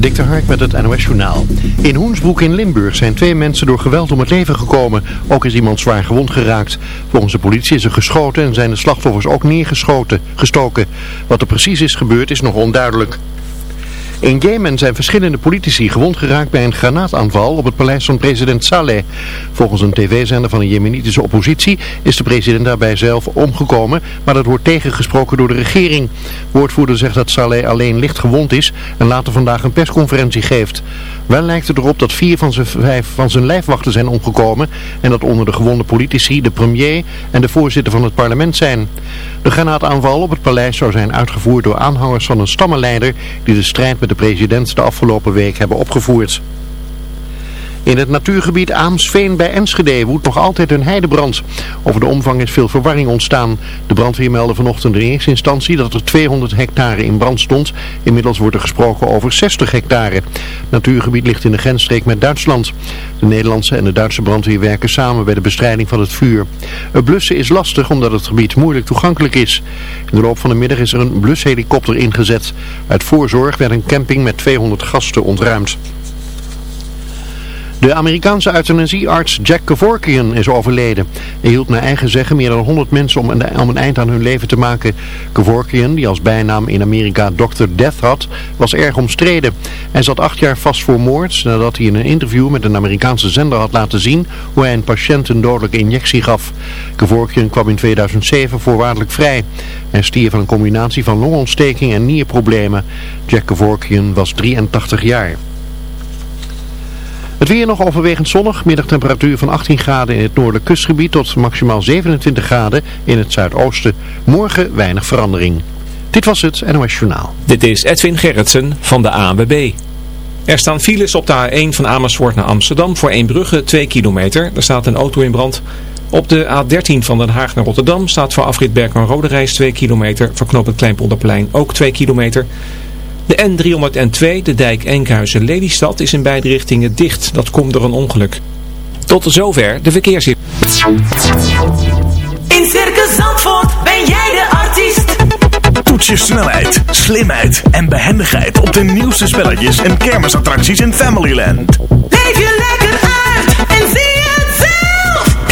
Dik de Hark met het NOS Journaal. In Hoensbroek in Limburg zijn twee mensen door geweld om het leven gekomen. Ook is iemand zwaar gewond geraakt. Volgens de politie is er geschoten en zijn de slachtoffers ook neergeschoten, gestoken. Wat er precies is gebeurd is nog onduidelijk. In Jemen zijn verschillende politici gewond geraakt bij een granaataanval op het paleis van president Saleh. Volgens een tv-zender van de jemenitische oppositie is de president daarbij zelf omgekomen, maar dat wordt tegengesproken door de regering. Woordvoerder zegt dat Saleh alleen licht gewond is en later vandaag een persconferentie geeft. Wel lijkt het erop dat vier van zijn, vijf van zijn lijfwachten zijn omgekomen en dat onder de gewonde politici de premier en de voorzitter van het parlement zijn. De granaataanval op het paleis zou zijn uitgevoerd door aanhangers van een stammenleider die de strijd met de president de afgelopen week hebben opgevoerd. In het natuurgebied Aamsveen bij Enschede woedt nog altijd een heidebrand. Over de omvang is veel verwarring ontstaan. De brandweer meldde vanochtend in eerste instantie dat er 200 hectare in brand stond. Inmiddels wordt er gesproken over 60 hectare. Het natuurgebied ligt in de grensstreek met Duitsland. De Nederlandse en de Duitse brandweer werken samen bij de bestrijding van het vuur. Het blussen is lastig omdat het gebied moeilijk toegankelijk is. In de loop van de middag is er een blushelikopter ingezet. Uit voorzorg werd een camping met 200 gasten ontruimd. De Amerikaanse euthanasiearts Jack Kevorkian is overleden. Hij hield naar eigen zeggen meer dan 100 mensen om een, om eind aan hun leven te maken. Kevorkian, die als bijnaam in Amerika Dr. Death had, was erg omstreden. Hij zat acht jaar vast voor moord nadat hij in een interview met een Amerikaanse zender had laten zien hoe hij een patiënt een dodelijke injectie gaf. Kevorkian kwam in 2007 voorwaardelijk vrij. Hij stierf van een combinatie van longontsteking en nierproblemen. Jack Kevorkian was 83 jaar. Het weer nog overwegend zonnig, middagtemperatuur van 18 graden in het noordelijk kustgebied tot maximaal 27 graden in het zuidoosten. Morgen weinig verandering. Dit was het NOS Journaal. Dit is Edwin Gerritsen van de ANWB. Er staan files op de A1 van Amersfoort naar Amsterdam voor Eembrugge 2 kilometer. Er staat een auto in brand. Op de A13 van Den Haag naar Rotterdam staat voor afrit Berk en Rode Reis 2 kilometer. Voor knooppunt Kleinpolderplein ook 2 kilometer. De N302, de dijk Enkhuizen-Lelystad, is in beide richtingen dicht. Dat komt door een ongeluk. Tot zover de verkeersinformatie. In Circus Zandvoort ben jij de artiest. Toets je snelheid, slimheid en behendigheid op de nieuwste spelletjes en kermisattracties in Familyland. Leef je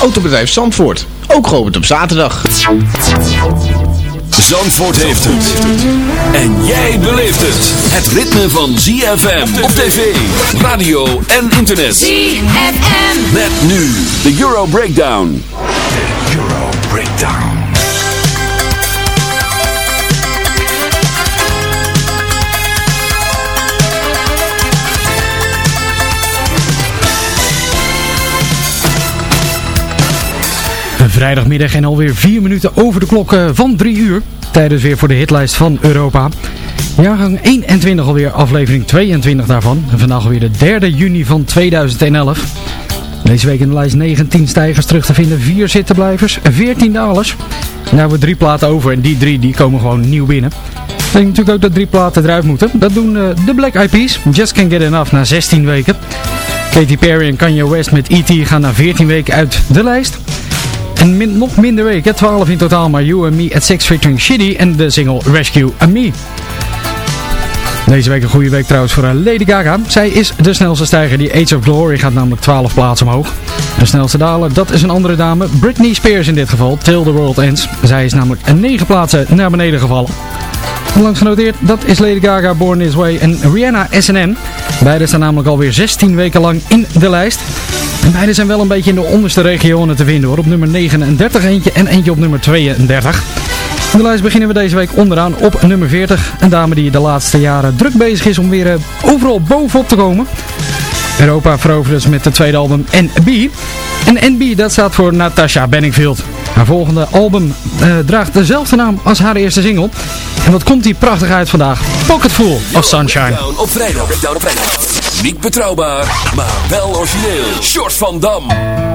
Autobedrijf Zandvoort, ook geopend op zaterdag. Zandvoort heeft het. En jij beleeft het. Het ritme van ZFM op tv, radio en internet. ZFM. Met nu de Euro Breakdown. Euro Breakdown. Vrijdagmiddag en alweer 4 minuten over de klok eh, van 3 uur. Tijdens weer voor de hitlijst van Europa. Jaargang 21 alweer, aflevering 22 daarvan. En vandaag alweer de 3 juni van 2011. Deze week in de lijst 19 stijgers terug te vinden, 4 zittenblijvers, 14 dalers. Daar hebben we drie platen over en die drie die komen gewoon nieuw binnen. Ik denk natuurlijk ook dat drie platen eruit moeten. Dat doen uh, de Black Eyed Peas. Just Can't Get Enough na 16 weken. Katy Perry en Kanye West met E.T. gaan na 14 weken uit de lijst. En min, nog minder weken, 12 in totaal, maar You and Me at Six featuring Shitty en de single Rescue and Me. Deze week een goede week trouwens voor Lady Gaga. Zij is de snelste stijger. Die Age of Glory gaat namelijk 12 plaatsen omhoog. De snelste daler, dat is een andere dame. Britney Spears in dit geval. Till the World Ends. Zij is namelijk 9 plaatsen naar beneden gevallen. Langs genoteerd, dat is Lady Gaga, Born This Way en Rihanna SNN. Beide staan namelijk alweer 16 weken lang in de lijst. En beide zijn wel een beetje in de onderste regionen te vinden hoor. Op nummer 39 eentje en eentje op nummer 32. In de lijst beginnen we deze week onderaan op nummer 40. Een dame die de laatste jaren druk bezig is om weer eh, overal bovenop te komen. Europa veroverde dus met het tweede album NB. En NB dat staat voor Natasha Benningfield. Haar volgende album uh, draagt dezelfde naam als haar eerste single. En wat komt die prachtig uit vandaag? Pocketful of Sunshine. Breakdown op vrijdag. Breakdown op vrijdag. Niet betrouwbaar, maar wel origineel. Short van Dam.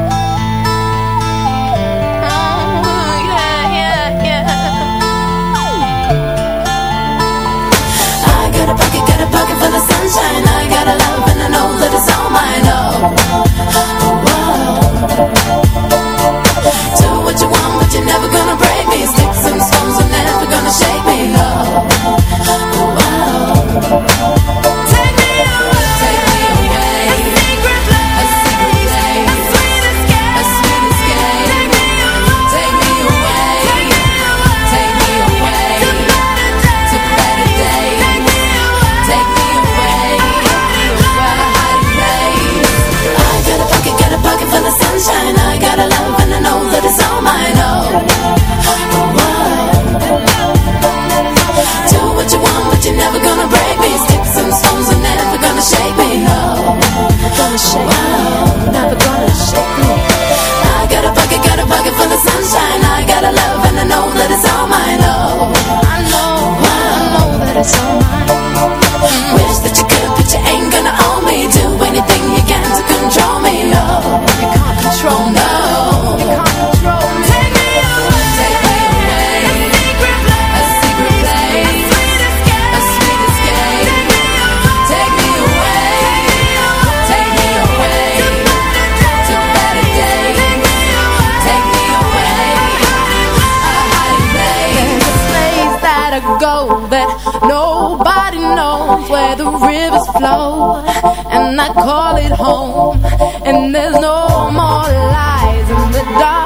I love and I know that it's all mine. Oh, I know, I know that it's all mine. Where the rivers flow, and I call it home. And there's no more lies, and the darkness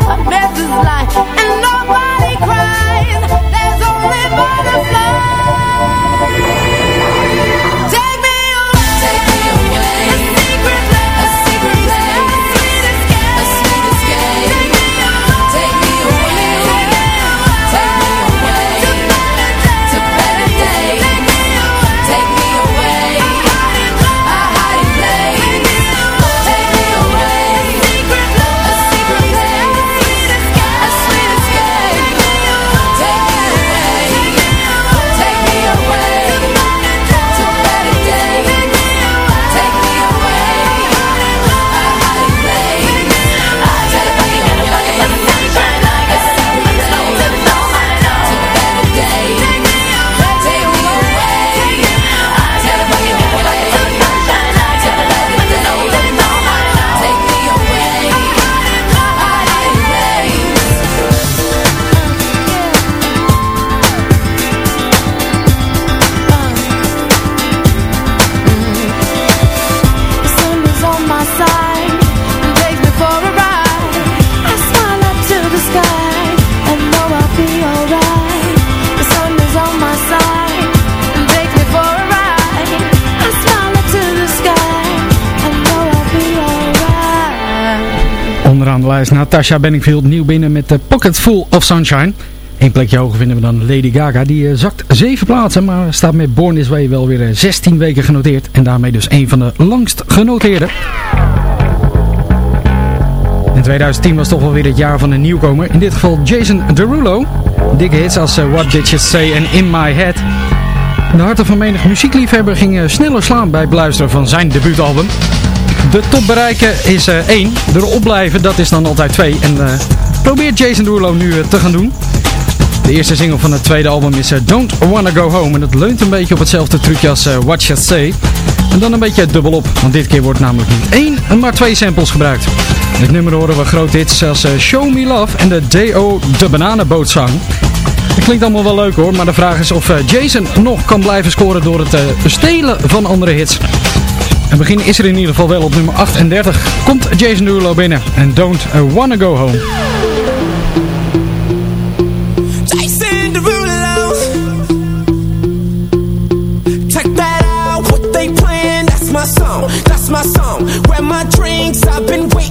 Natasha Benningfield nieuw binnen met de Pocket Full of Sunshine. Eén plekje hoger vinden we dan Lady Gaga. Die eh, zakt 7 plaatsen, maar staat met Born This Way wel weer eh, 16 weken genoteerd. En daarmee dus een van de langst genoteerde. In 2010 was toch wel weer het jaar van een nieuwkomer. In dit geval Jason Derulo. Dikke hits als eh, What Did You Say en In My Head. De harten van menig muziekliefhebber gingen sneller slaan bij het beluisteren van zijn debuutalbum. De top bereiken is 1. één. Erop blijven, dat is dan altijd twee. En uh, probeert Jason Derulo nu eh, te gaan doen. De eerste single van het tweede album is Don't Wanna Go Home. En dat leunt een beetje op hetzelfde trucje als What You Say. En dan een beetje dubbel op, want dit keer wordt namelijk niet één, maar twee samples gebruikt. In het nummer horen we groot hits als Show Me Love en de D.O. De Bananenbootzang. Dat klinkt allemaal wel leuk hoor, maar de vraag is of Jason nog kan blijven scoren door het stelen van andere hits. Een begin is er in ieder geval wel op nummer 38. Komt Jason Derulo binnen en Don't Wanna Go Home. That's my song, where my drinks, I've been waiting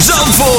van Zandvoort.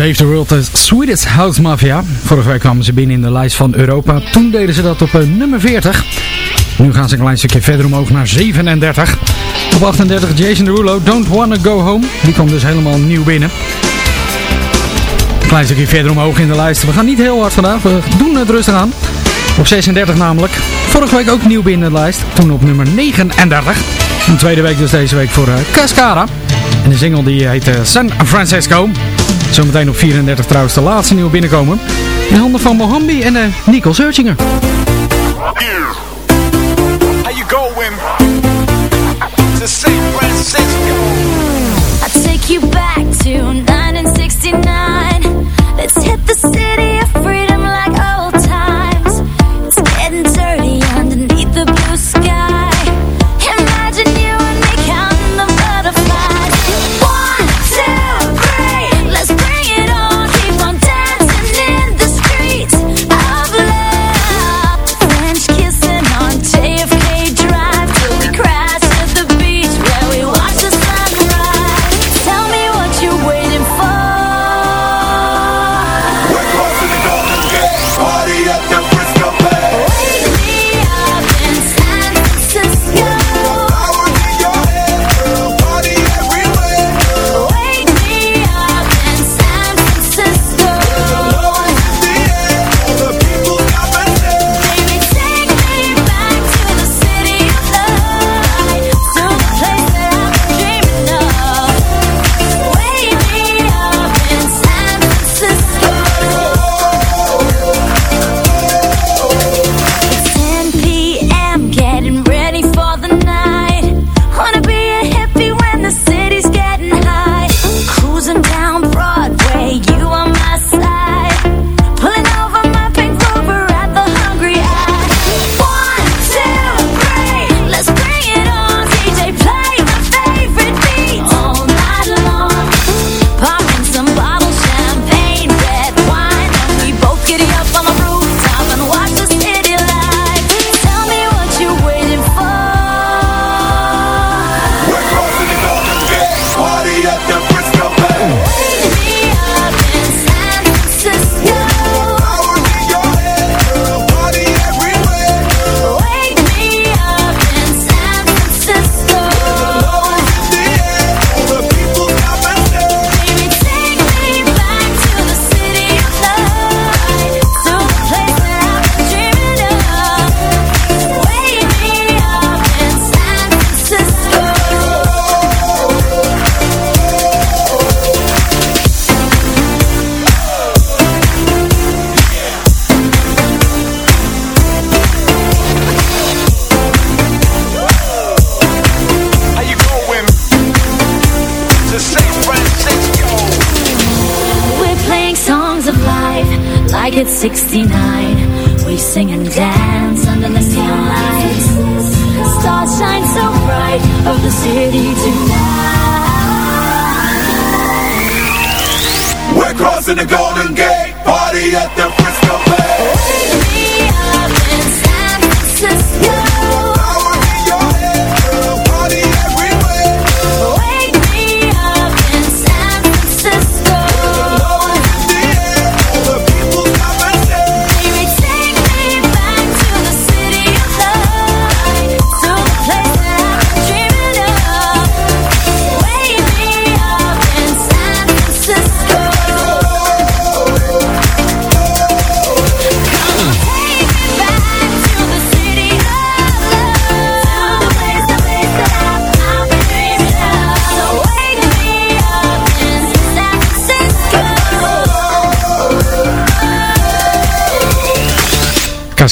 Save the World, de Swedish House Mafia. Vorige week kwamen ze binnen in de lijst van Europa. Toen deden ze dat op eh, nummer 40. Nu gaan ze een klein stukje verder omhoog naar 37. Op 38 Jason Derulo, Don't Wanna Go Home. Die kwam dus helemaal nieuw binnen. Een klein stukje verder omhoog in de lijst. We gaan niet heel hard vandaag, we doen het rustig aan. Op 36 namelijk. Vorige week ook nieuw binnen de lijst. Toen op nummer 39. Een tweede week dus deze week voor eh, Cascara. En de single die heet San Francisco. Zometeen op 34 trouwens de laatste nieuwe binnenkomen. In handen van Mohambi en uh, Nicole How you? To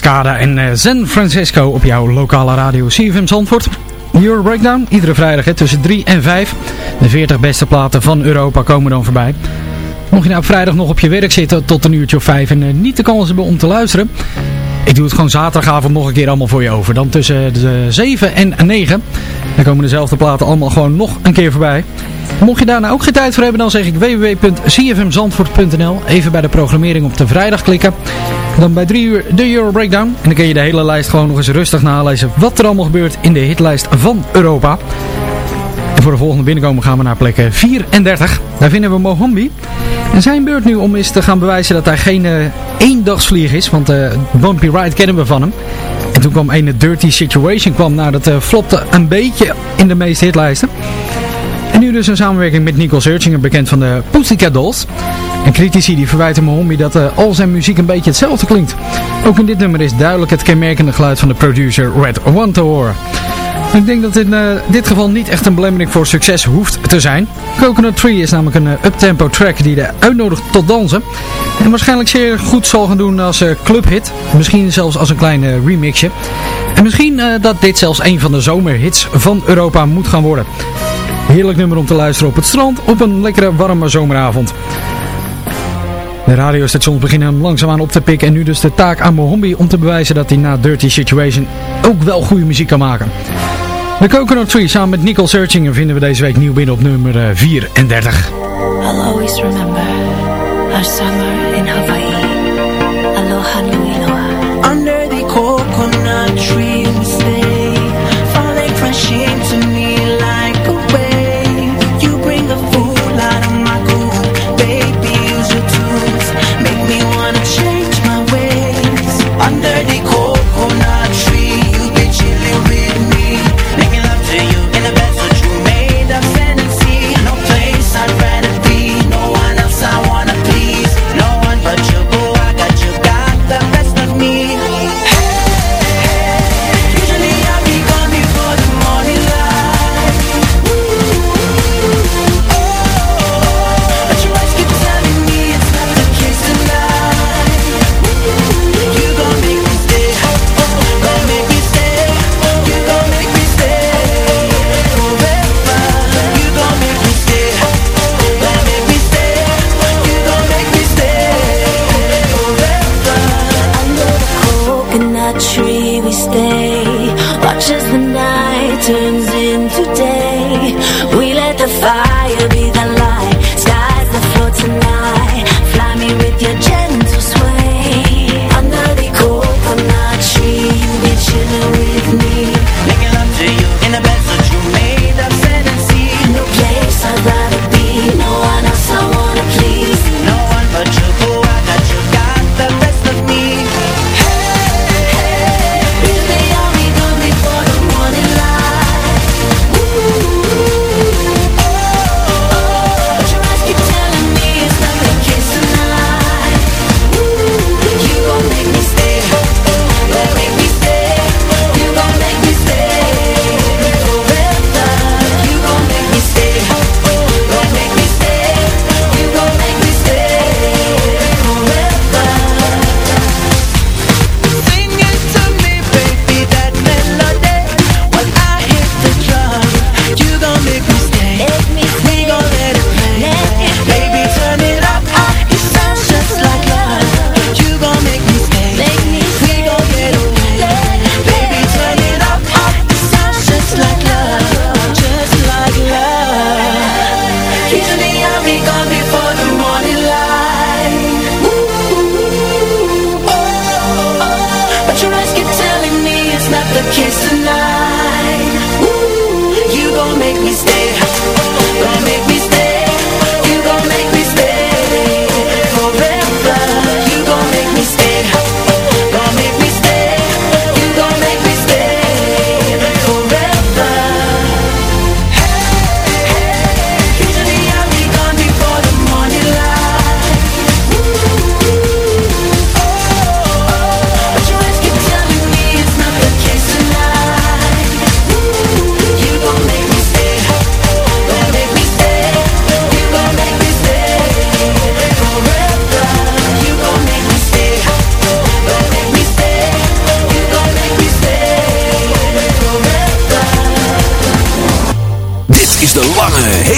Cascada en eh, San Francisco op jouw lokale radio CFM Zandvoort. Euro Breakdown, iedere vrijdag hè, tussen 3 en 5. De 40 beste platen van Europa komen dan voorbij. Mocht je nou op vrijdag nog op je werk zitten tot een uurtje of 5 en eh, niet de kans hebben om te luisteren. Ik doe het gewoon zaterdagavond nog een keer allemaal voor je over. Dan tussen de 7 en 9. Dan komen dezelfde platen allemaal gewoon nog een keer voorbij. Mocht je daar nou ook geen tijd voor hebben, dan zeg ik www.cfmzandvoort.nl. Even bij de programmering op de vrijdag klikken. Dan bij 3 uur de Euro Breakdown. En dan kun je de hele lijst gewoon nog eens rustig nalezen wat er allemaal gebeurt in de hitlijst van Europa. En voor de volgende binnenkomen gaan we naar plek 34. Daar vinden we Mohambi. En zijn beurt nu om eens te gaan bewijzen dat hij geen eh, eendagsvlieg is. Want eh Bumpy Ride kennen we van hem. En toen kwam een Dirty Situation kwam. Nou, dat eh, flopte een beetje in de meeste hitlijsten. Nu dus een samenwerking met Nicole Searchinger, bekend van de Pussycat Dolls. En critici die verwijten Mohombi dat eh, al zijn muziek een beetje hetzelfde klinkt. Ook in dit nummer is duidelijk het kenmerkende geluid van de producer Red One te horen. Ik denk dat in eh, dit geval niet echt een belemmering voor succes hoeft te zijn. Coconut Tree is namelijk een eh, uptempo track die de uitnodigt tot dansen. En waarschijnlijk zeer goed zal gaan doen als clubhit. Misschien zelfs als een klein remixje. En misschien dat dit zelfs een van de zomerhits van Europa moet gaan worden. Heerlijk nummer om te luisteren op het strand op een lekkere warme zomeravond. De radiostations beginnen hem langzaamaan op te pikken en nu dus de taak aan Mohombi om te bewijzen dat hij na Dirty Situation ook wel goede muziek kan maken. De Coconut Tree samen met Nicole Searchinger vinden we deze week nieuw binnen op nummer eh, 34. I'll always remember our summer in Hawaii. Aloha nui loa. Under the coconut tree we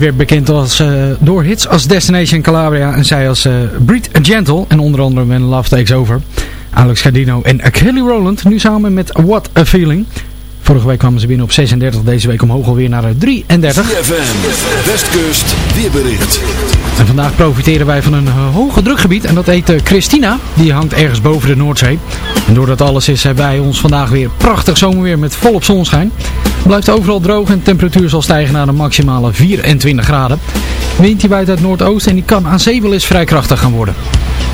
Werd bekend als, eh, door hits als Destination Calabria en zij als uh, Breed Gentle. En onder andere met Love Takes Over. Alex Cardino en Kelly Rowland. Nu samen met What a Feeling. Vorige week kwamen ze binnen op 36. Deze week omhoog alweer naar eh, 33. ZFM. Westkust weerbericht. En vandaag profiteren wij van een eh, hoge drukgebied. En dat heet eh, Christina. Die hangt ergens boven de Noordzee. En doordat alles is, hebben wij ons vandaag weer prachtig zomerweer met volop zonschijn. Het blijft overal droog en de temperatuur zal stijgen naar de maximale 24 graden. Wind die waait uit noordoosten en die kan aan zee wel eens vrij krachtig gaan worden.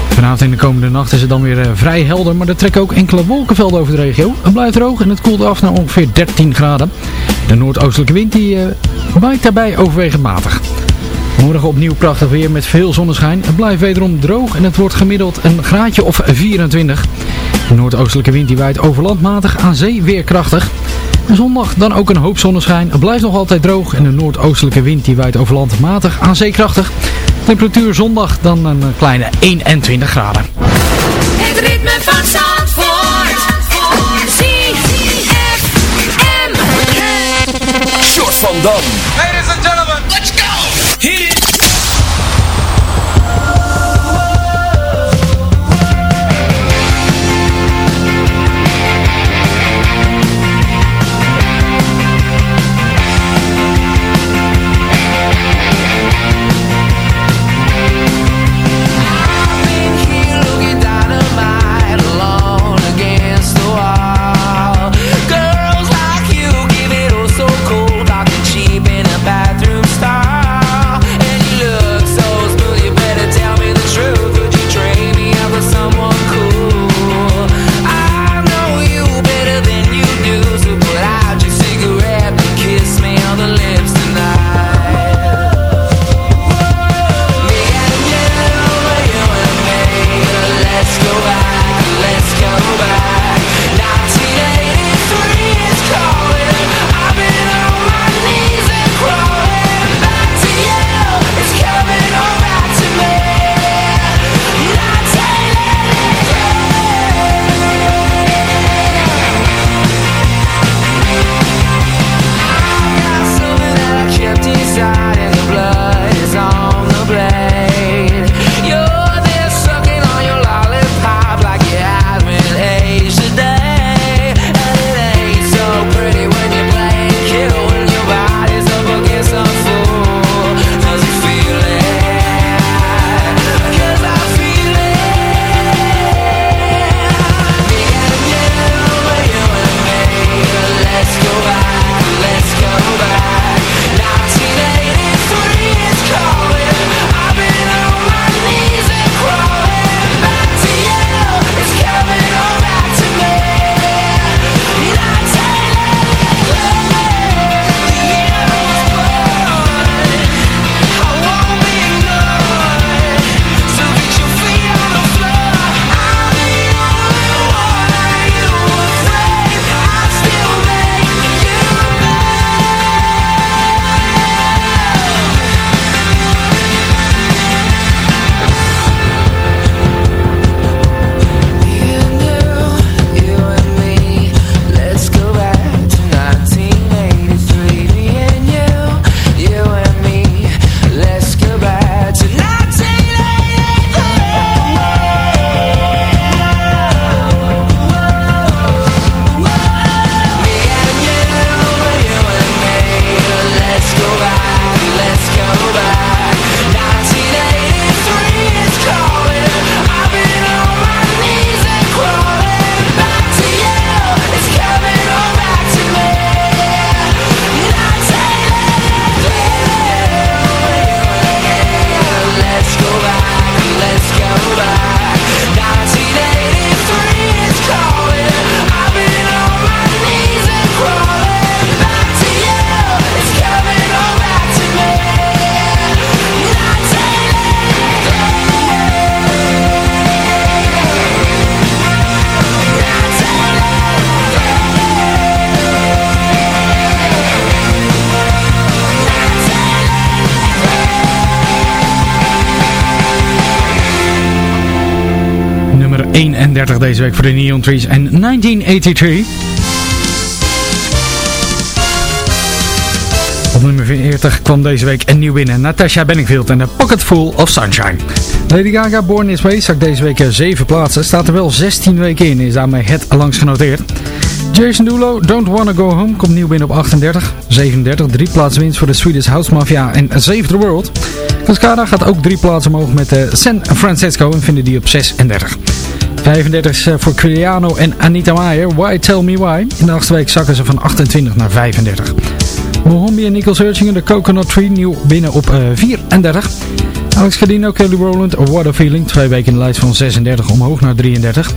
Vanavond en de komende nacht is het dan weer eh, vrij helder, maar er trekken ook enkele wolkenvelden over de regio. Het blijft droog en het koelt af naar ongeveer 13 graden. De noordoostelijke wind die, eh, waait daarbij overwegend matig. Morgen opnieuw prachtig weer met veel zonneschijn. Het blijft wederom droog en het wordt gemiddeld een graadje of 24. De noordoostelijke wind die waait over land matig, aan zee weer krachtig. En zondag dan ook een hoop zonneschijn. Het blijft nog altijd droog en de noordoostelijke wind die waait over land matig, aan zee krachtig. Temperatuur zondag dan een kleine 21 graden. Het ritme van Zandvoort. Short van Dam. deze week voor de Neon Trees en 1983. Op nummer 40 kwam deze week een nieuw binnen. Natasha Benningfield en A Pocket Full of Sunshine. Lady Gaga Born This Way zakt deze week eh, 7 plaatsen. Staat er wel 16 weken in. Is daarmee het langs genoteerd. Jason Dulo Don't Wanna Go Home, komt nieuw binnen op 38. 37, 3 plaatsen winst voor de Swedish House Mafia en Save the World. Cascada gaat ook 3 plaatsen omhoog met eh, San Francisco en vinden die op 36. 35 is eh, voor Quiliano en Anita Meijer, Why Tell Me Why. In de achtste week zakken ze van 28 naar 35. Mohombi en Nicole Searching de Coconut Tree nieuw binnen op eh, 34. Alex Cadino, Kelly Rowland, What a Feeling. Twee weken in de lijst van 36 omhoog naar 33.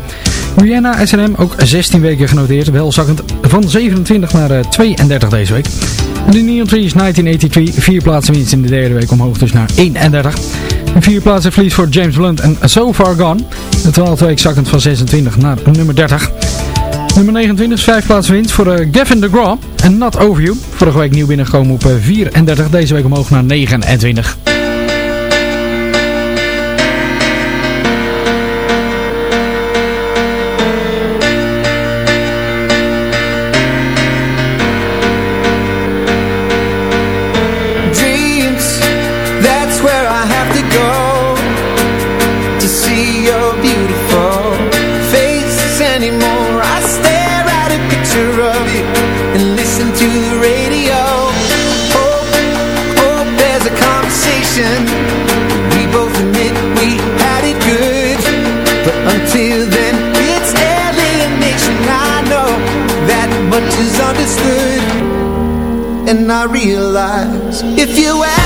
Rihanna SNM ook 16 weken genoteerd. Wel zakkend van 27 naar eh, 32 deze week. De Neon Trees 1983. Vier plaatsen winst in de derde week omhoog dus naar 31. Vier plaatsen verlies voor James Blunt en So Far Gone. De twaalfde week zakkend van 26 naar nummer 30. Nummer 29 is vijf plaatsen winst voor eh, Gavin DeGraw en Not Over You. Vorige week nieuw binnengekomen op eh, 34. Deze week omhoog naar 29. And I realize if you ask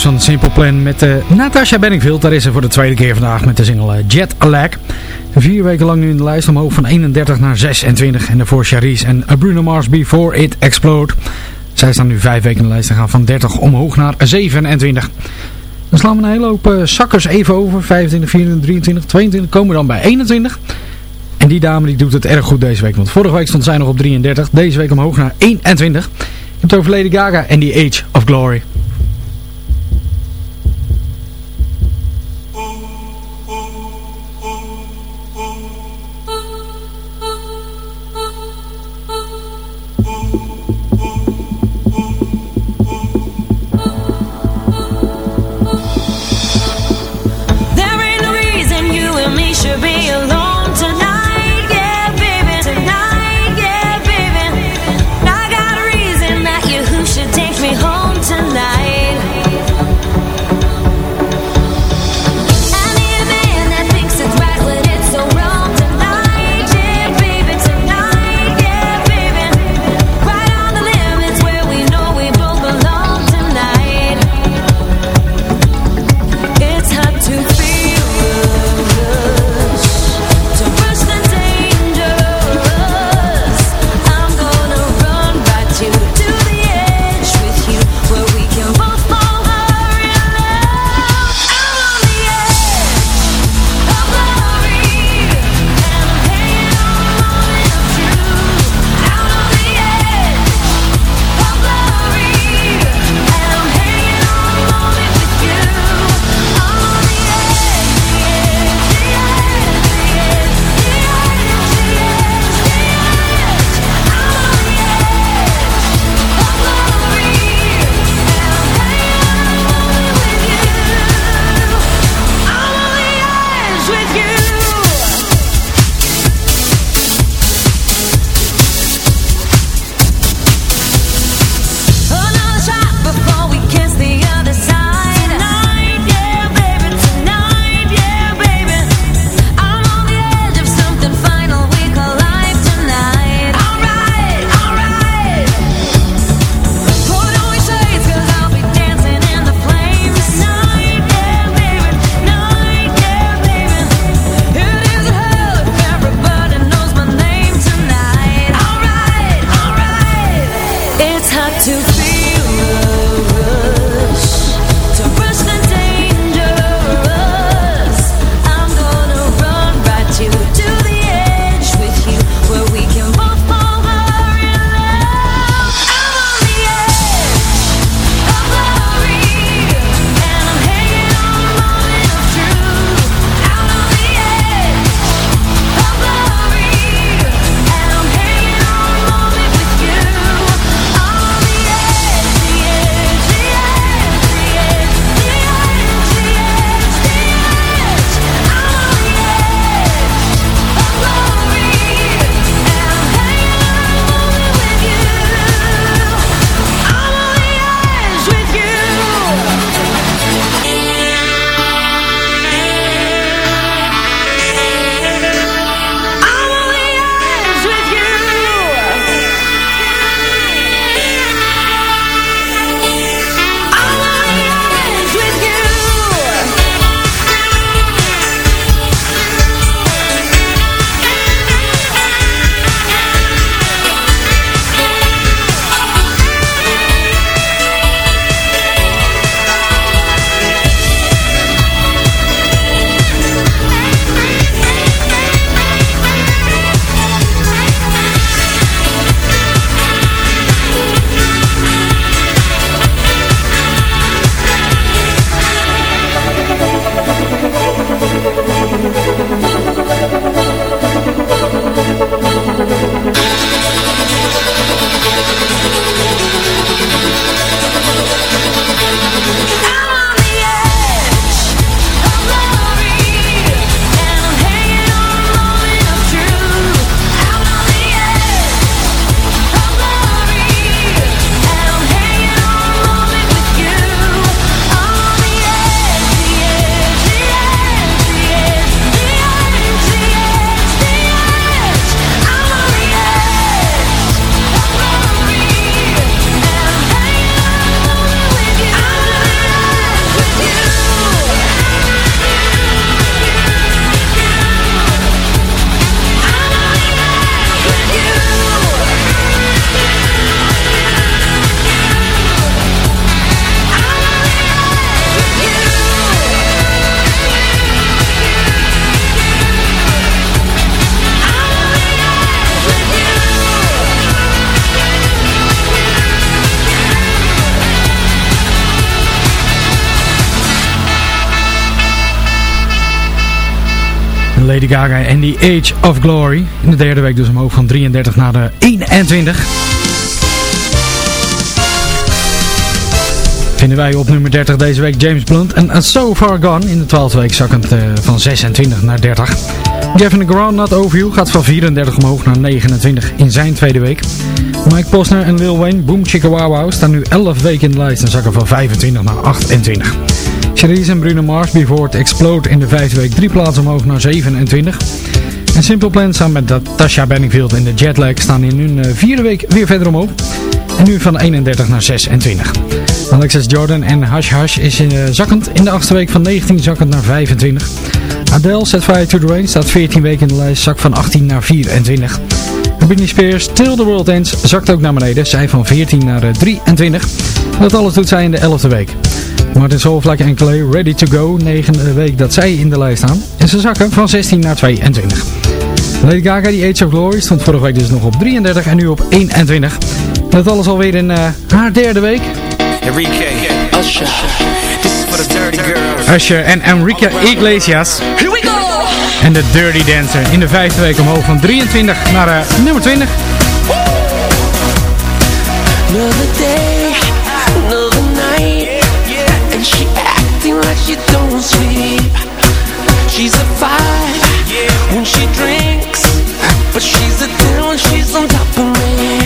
Rose van Simple Plan met uh, Natasha Benningfield. Daar is ze voor de tweede keer vandaag met de single eh, Jet Lag. Vier weken lang nu in de lijst omhoog van 31 naar 26. En daarvoor Charisse en eh, Bruno Mars Before It Explode. Zij staan nu vijf weken in de lijst en gaan van 30 omhoog naar 27. Dan slaan we een hele hoop uh, zakkers even over. 25, 24, 23, 22 komen we dan bij 21. En die dame die doet het erg goed deze week. Want vorige week stond zij nog op 33. Deze week omhoog naar 21. Je hebt over Gaga en die Age of Glory. Gaga en The Age of Glory. In de derde week dus omhoog van 33 naar de 21. Vinden wij op nummer 30 deze week James Blunt en So Far Gone. In de twaalfde week zakkend uh, van 26 naar 30. Gavin Grant Not Over You gaat van 34 omhoog naar 29 in zijn tweede week. Mike Posner en Lil Wayne, Boom Chicka Wow Wow, staan nu 11 weken in de lijst en zakken van 25 naar 28. Cherise en Bruno Mars Before It Explode in de vijfde week drie plaatsen omhoog naar 27. En Simple Plan samen met Tasha Benningfield in de Jetlag staan in hun uh, vierde week weer verder omhoog. En nu van 31 naar 26. Alexis Jordan en Hush Hush is uh, zakkend in de achtste week van 19 zakkend naar 25. Adele Set Fire to the Rain staat 14 weken in de lijst, zak van 18 naar 24. En Britney Spears Till the World Ends zakt ook naar beneden, zij van 14 naar uh, 23. Dat alles doet zij in de 11e week. Martin Solveig en Clay Ready to Go, negende week dat zij in de lijst staan. En ze zakken van 16 naar 22. Lady Gaga, die Age of Glory, stond vorige week dus nog op 33 en nu op 21. En dat alles alweer in uh, haar derde week. Enrique, Usher, this is for the dirty girls. Usher en Enrique Iglesias. Here we go! En de Dirty Dancer in de vijfde week omhoog van 23 naar uh, nummer 20. Another sleep. She's a five when she drinks, but she's a ten when she's on top of me.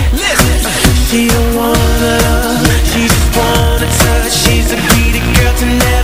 She don't wanna love, she just wanna touch. She's a greedy girl to never